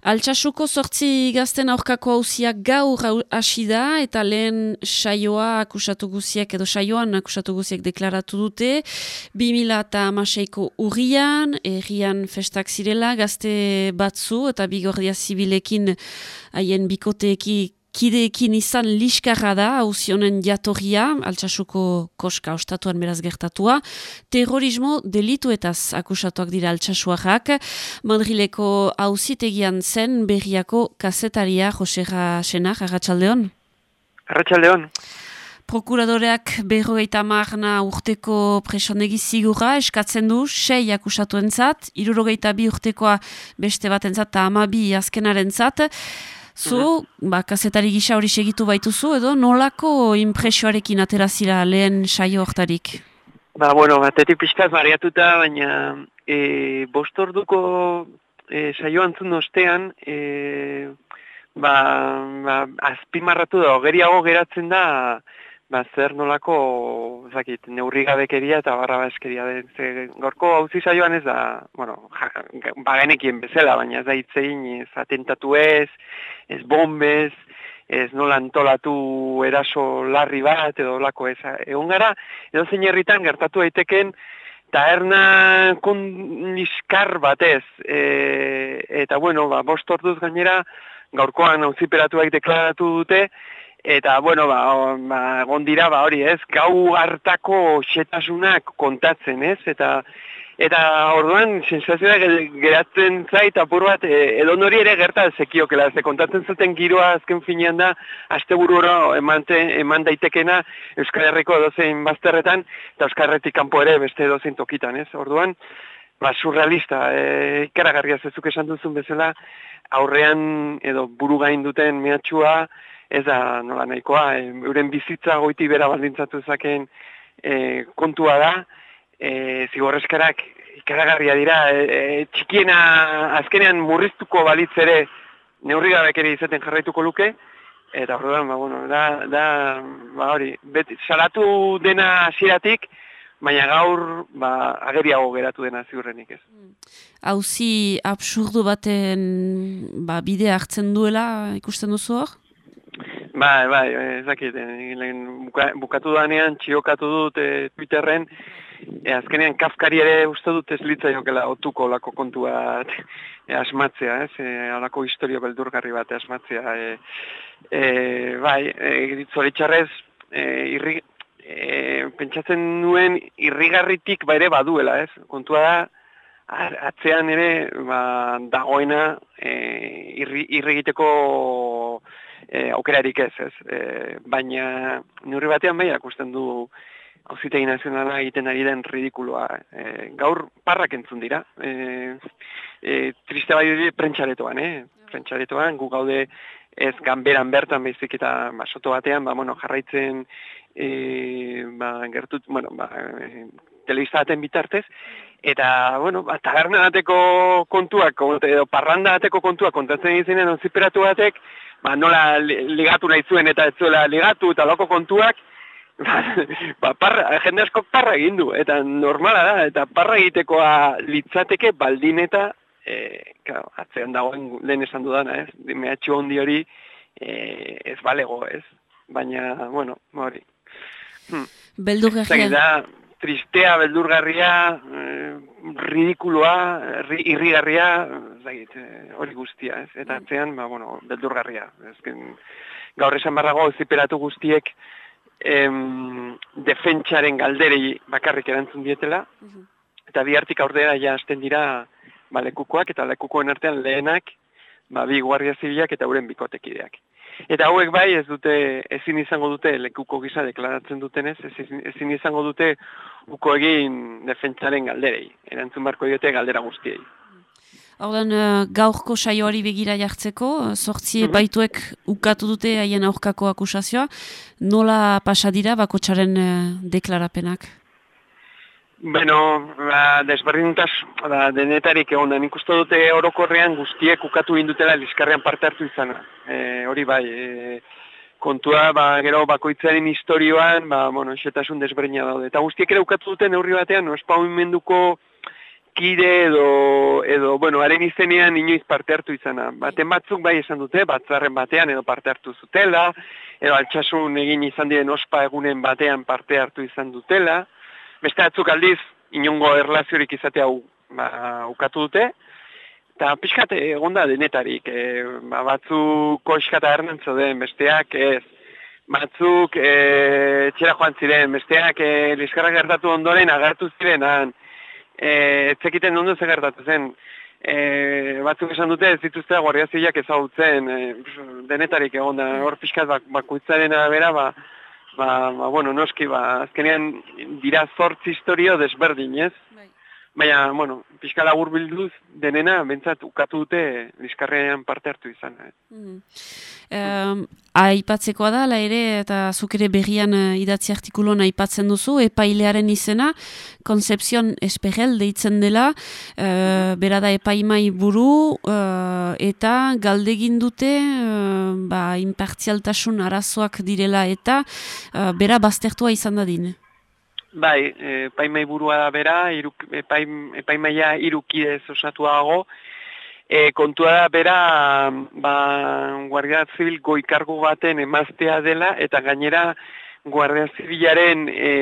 Altsasuko sortzi gazten aurkako hauziak gaur hasi da eta lehen saioa akusatu guziek edo saioan akusatu guziek deklaratu dute. 2000 eta amaseiko urrian, errian festak zirela gazte batzu eta bigordia zibilekin haien bikoteeki kideekin izan liskarra da, hauzionen jatorria, altsasuko koska ostatuan beraz gertatua, terrorismo delituetaz akusatuak dira altsasuarrak, Madrileko hauzitegian zen berriako kasetaria Josera Senar, Arratxaldeon? Arratxaldeon. Prokuradoreak berrogeita marna urteko presonegi zigura eskatzen du, sei akusatu entzat, irurogeita bi urtekoa beste bat entzat, eta ama bi azkenaren zat, Zu, ba, kasetari gisa hori segitu baituzu, edo nolako impresioarekin aterazira lehen saio hortarik? Ba, bueno, batetik pixkaz mariatuta, baina e, bostorduko e, saio antzun ostean, e, ba, ba, azpimarratu da, geriago geratzen da, ba, zer nolako, zakit, neurri gabekeria eta barra eskeria den. Ze, gorko hauzi saioan ez da, bueno, ja, bagenekien bezala, baina ez da hitzein, ez atentatu ez, ez bombez, ez nola antolatu eraso larri bat edo lako ez. Egon gara, edo zein herritan gertatu daiteken, eta erna kondiskar batez, e, eta bueno, ba, bost orduz gainera, gaurkoan hauziperatuak deklaratu dute, Eta, bueno, ba, ba, gondira, ba, hori, ez, gau hartako xetasunak kontatzen, ez, eta, eta orduan, sensazioa geratzen zait, apur bat, e, edo nori ere gerta zekiokela, ze kontatzen zuten giroa azken finean da, azte buru eman daitekena Euskal Herriko edozein bazterretan, eta Euskal Herretik kanpo ere beste edozein tokitan, ez, orduan, ba, surrealista, e, ikaragarria zezuk esan duzun bezala, aurrean edo buru gain duten mehatxua, ez da nola nahikoa, e, euren bizitza goiti bera baldintzatu zaken e, kontua da, e, zigorrezkarak ikaragarria dira, e, txikiena azkenean murriztuko balitz ere neurri ere izaten jarraituko luke, eta horrean, ba, bueno, da, da ba, hori, beti, salatu dena hasieratik, baina gaur ba, ageriago geratu dena ziurrenik ez. Hauzi absurdu baten ba, bide hartzen duela ikusten duzu hor? Bai, bai, ezakit, eh, buka, bukatu danean, txiokatu dut e, Twitterren, e, azkenean kafkari ere uste dut ez litza jokela otuko lako kontua e, asmatzea, ez, e, alako historio beldurgarri bat asmatzea. E, e, bai, e, zoritxarrez, e, irri, e, pentsatzen nuen irrigarritik baire baduela, ez, kontua da, atzean ere ba, dagoena e, irri, irrigiteko e, aukerarik ez, ez. E, baina neurri batean bai akusten du hauzitegi nazionala egiten ari den ridikuloa. E, gaur parrak entzun dira. E, e, triste bai dira prentxaretoan, eh? Prentxaretoan, gu gaude ez ganberan bertan bezik eta basoto batean, ba, bueno, jarraitzen e, ba, gertut, bueno, ba, e, telebizaten bitartez, eta, bueno, ba, taberna bateko kontuak, edo parranda bateko kontuak kontatzen izinen onziperatu batek, ba, nola ligatu nahi zuen eta ez zuela ligatu eta loko kontuak, ba, ba parra, jende asko parra egin du, eta normala da, eta parra egitekoa litzateke baldin eta, e, claro, atzean dagoen lehen esan dudana, ez, mehatxo hondi hori, e, ez balego, ez, baina, bueno, hori. Hmm. Beldu tristea, beldurgarria, eh, ridikuloa, irrigarria, zait, eh, hori guztia, ez? Eta mm. atzean, ba, bueno, beldurgarria. Ezken, gaur esan barrago, ziperatu guztiek, em, defentsaren galderei bakarrik erantzun dietela, mm-hmm. eta bi hartik aurdera ja hasten dira, ba, lekukoak, eta lekukoen artean lehenak, ba, bi guardia zibilak eta uren bikotekideak. Eta hauek bai ez dute ezin izango dute lekuko gisa deklaratzen dutenez, ezin, ezin izango dute uko egin defentsaren galderei. Erantzun barko diote galdera guztiei. Horten, uh, gaurko saioari begira jartzeko, sortzi baituek ukatu dute haien aurkako akusazioa, nola pasadira bakotxaren uh, deklarapenak? Bueno, ba, desberdintaz, ba, denetarik egon da, nik uste dute orokorrean guztiek ukatu indutela liskarrean parte hartu izana. E, hori bai, e, kontua, ba, gero bakoitzaren historioan, ba, bueno, xetasun desberdina daude. Eta guztiek ere ukatu dute neurri batean, no, espaumenduko kide edo, edo, bueno, haren izenean inoiz parte hartu izana. Baten batzuk bai esan dute, batzarren batean edo parte hartu zutela, edo altxasun egin izan diren ospa egunen batean parte hartu izan dutela. Beste batzuk aldiz, inongo erlaziorik izatea ba, ukatu dute. Eta pixkat egonda denetarik, e, ba, batzuk koiskata ernen zoden, besteak ez. Batzuk e, txera joan ziren, besteak e, liskarrak gertatu ondoren agertu ziren, eh etzekiten ondo ze gertatu zen. E, batzuk esan dute ez dituzte guardia zibilak ezagutzen e, denetarik egon da hor pixkat bak, bakuitzaren arabera ba, ba, ba, bueno, noski ba, azkenean dira zortz historio desberdin ez bai. Baina, bueno, pixka lagur bilduz denena bentsat ukatu dute liskarrean parte hartu izan eh. mm Aipatzekoa da, la ere, eta zuk ere berrian uh, idatzi artikulon aipatzen duzu, epailearen izena, Concepción Espegel deitzen dela, uh, bera da epaimai buru, uh, eta galdegin dute, uh, ba, impartzialtasun arazoak direla, eta uh, bera baztertua izan da din. Bai, epaimai burua da bera, iruk, epaim, epaimaia irukidez osatuago, E, kontua da bera, ba, Guardia Zibil goikargo baten emaztea dela, eta gainera Guardia Zibilaren e,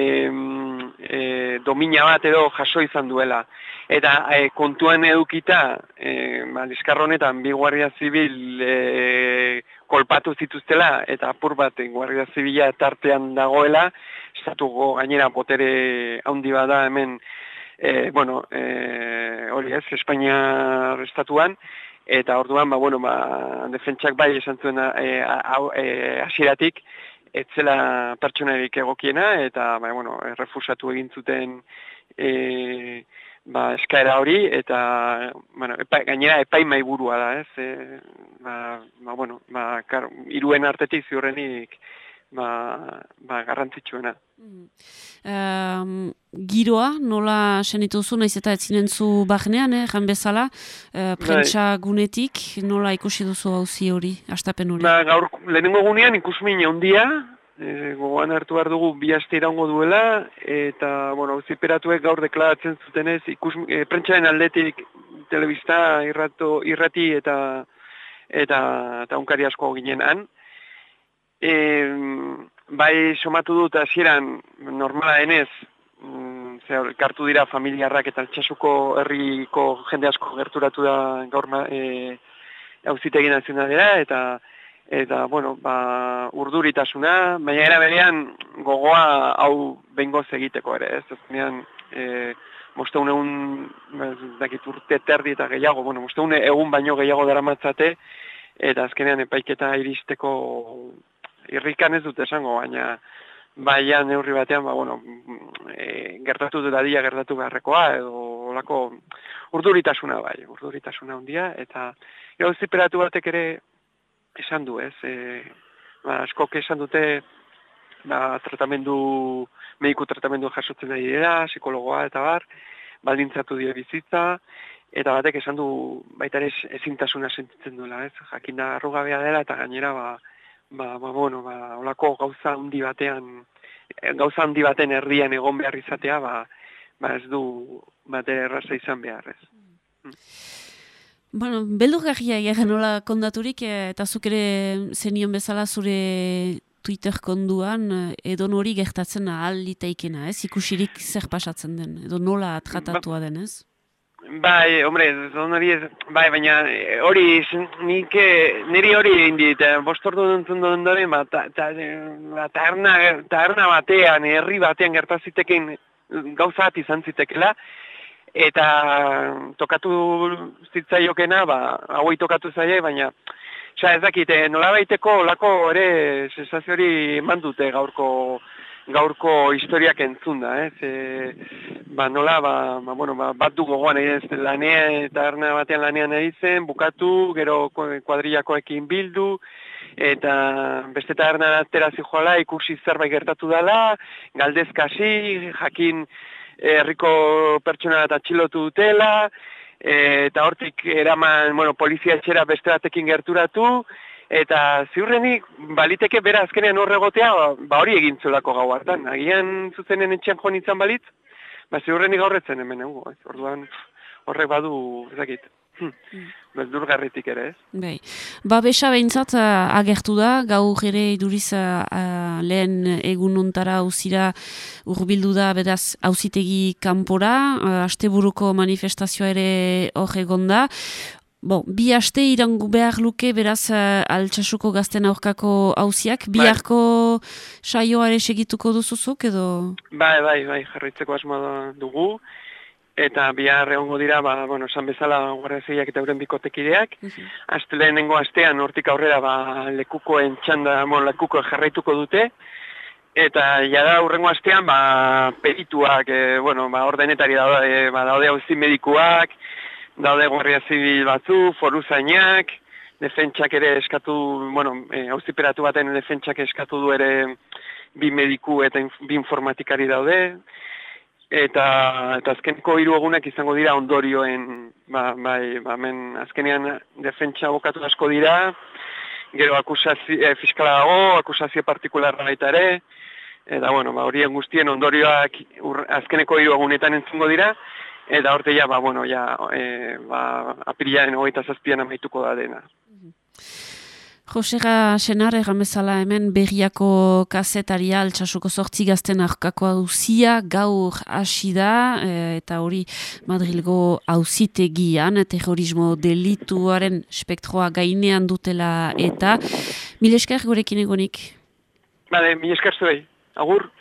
e, domina bat edo jaso izan duela. Eta e, kontuan edukita, e, ba, honetan, bi Guardia Zibil e, kolpatu zituztela, eta apur bat Guardia Zibila tartean dagoela, estatuko gainera botere handi bada hemen, e, bueno, e, hori ez, Espainia estatuan, eta orduan, ba, bueno, ba, defentsak bai esan zuen e, e, asiratik, etzela pertsonarik egokiena, eta, ba, bueno, refusatu egin zuten e, ba, eskaera hori, eta, bueno, epa, gainera epai maiburua da, ez, e, ba, ba, bueno, ba, kar, iruen artetik ziurrenik, ba, ba garrantzitsuena. Mm. giroa, nola senitu zu, naiz eta etzinen zu bagnean, eh, jan bezala, uh, prentsa gunetik, nola ikusi duzu hauzi hori, astapen hori? Ba, gaur, lehenengo gunean ikusmin ondia, e, gogoan hartu behar dugu bi aste iraungo duela, eta, bueno, ziperatuek gaur deklaratzen zutenez, ikus, e, prentsaren aldetik telebista irrato, irrati eta eta, eta unkari asko ginen han, E, bai somatu dut hasieran normala denez, mm, zer, kartu dira familiarrak eta altxasuko herriko jende asko gerturatu da gaur e, auzitegin nazionalera, eta eta, bueno, ba, urduritasuna, baina era berean gogoa hau bengoz egiteko ere, ez? Azkenean, e, moste egun, dakit urte terdi eta gehiago, bueno, moste egun baino gehiago dara matzate, eta azkenean epaiketa iristeko irrikan ez dut esango, baina baina neurri batean, ba, bueno, e, gertatu dut adia gertatu beharrekoa, edo olako urduritasuna bai, urduritasuna handia eta gau ziperatu batek ere esan du, ez, e, ba, askok esan dute, ba, tratamendu, mediku tratamendu jasotzen da dira, psikologoa eta bar, baldintzatu dira bizitza, eta batek esan du baita ere ezintasuna sentitzen duela, ez, jakinda arrugabea dela eta gainera, ba, ba, ba, bueno, ba, olako gauza handi batean, gauza handi baten erdian egon behar izatea, ba, ba ez du bate erraza izan behar ez. Mm. Bueno, beldu garria egin nola kondaturik, eh, eta zuk ere zenion bezala zure Twitter konduan, eh, edo nori gertatzen ahal liteikena, ez? Ikusirik zer pasatzen den, edo nola tratatua den, ez? Bai, hombre, hori ez, bai, baina eh, hori, nik, niri hori egin dit, eh, bostortu duntzen duen dure, ba, ta, ta, ba, taerna, taerna batean, herri batean gertazitekin gauza bat izan zitekela, eta tokatu zitzaiokena, ba, hauei tokatu zaie, baina, Osa, ez dakit, nola baiteko, lako ere, sensazio hori eman dute gaurko, gaurko historiak entzun da, ez? E, ba, nola, ba, ba, bueno, ba, bat du gogoan ez, lanea eta erna batean lanean zen, bukatu, gero kuadriakoekin bildu, eta beste eta erna atera zijoala, ikusi zerbait gertatu dela, galdezkasi, jakin herriko pertsona eta txilotu dutela, e, eta hortik eraman, bueno, polizia etxera beste batekin gerturatu, Eta ziurrenik, baliteke bera azkenean horregotea, ba hori egin zulako gau hartan. Agian zuzenen etxean joan izan balitz, ba ziurrenik gaurretzen hemen, egu, orduan, horrek badu, ezakit, hm. Beldurgarritik ere, ez? Bai. Ba, besa behintzat agertu da, gaur ere iduriz lehen egun ontara hauzira urbildu da, bedaz, hauzitegi kanpora, asteburuko manifestazioa ere hor egon da. Bon, bi aste irangu behar luke beraz uh, altxasuko gazten aurkako hauziak, bai. biharko saioare segituko duzuzuk edo? Bai, bai, bai, jarritzeko asmo dugu, eta bihar egongo dira, ba, bueno, esan bezala guardia eta euren bikotekideak, aste lehenengo astean hortik aurrera ba, lekukoen txanda, bon, lekuko jarraituko dute, eta jada urrengo astean, ba, perituak, e, bueno, ba, ordenetari daude, ba, daude hauzi medikuak, daude guardia zibil batzu, foru zainak, defentsak ere eskatu, bueno, e, eh, auziperatu baten defentsak eskatu du ere bi mediku eta bi informatikari daude, eta, eta azkeneko hiru egunak izango dira ondorioen, ba, bai, ba, men, azkenean defentsa bokatu asko dira, gero akusazio, e, fiskala dago, akusazio partikularra baita ere, eta bueno, ba, horien guztien ondorioak ur, azkeneko hiru egunetan entzungo dira, Eta horte ja, ba, bueno, ja, e, ba, apiriaren hogeita zazpian amaituko da dena. Josera Senar egamezala hemen berriako kasetaria altxasuko sortzi gazten arkako hauzia gaur hasi da e, eta hori Madrilgo hauzitegian terrorismo delituaren spektroa gainean dutela eta mil esker gurekin egonik? Bale, mil esker zuei, agur.